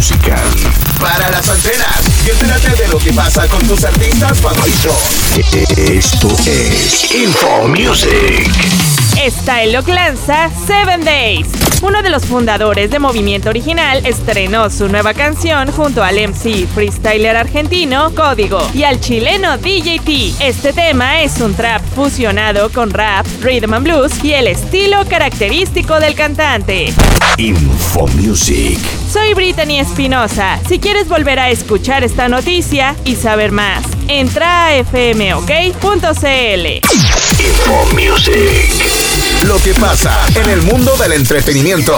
musical. Para las antenas y entérate de lo que pasa con tus artistas favoritos. Esto es Info Music. Style lanza Seven Days. Uno de los fundadores de Movimiento Original estrenó su nueva canción junto al MC freestyler argentino Código y al chileno DJT. Este tema es un trap fusionado con rap, rhythm and blues y el estilo característico del cantante. Info Music. Soy Brittany Espinosa. Si quieres volver a escuchar esta noticia y saber más, entra a fmok.cl. Info Music. Lo que pasa en el mundo del entretenimiento.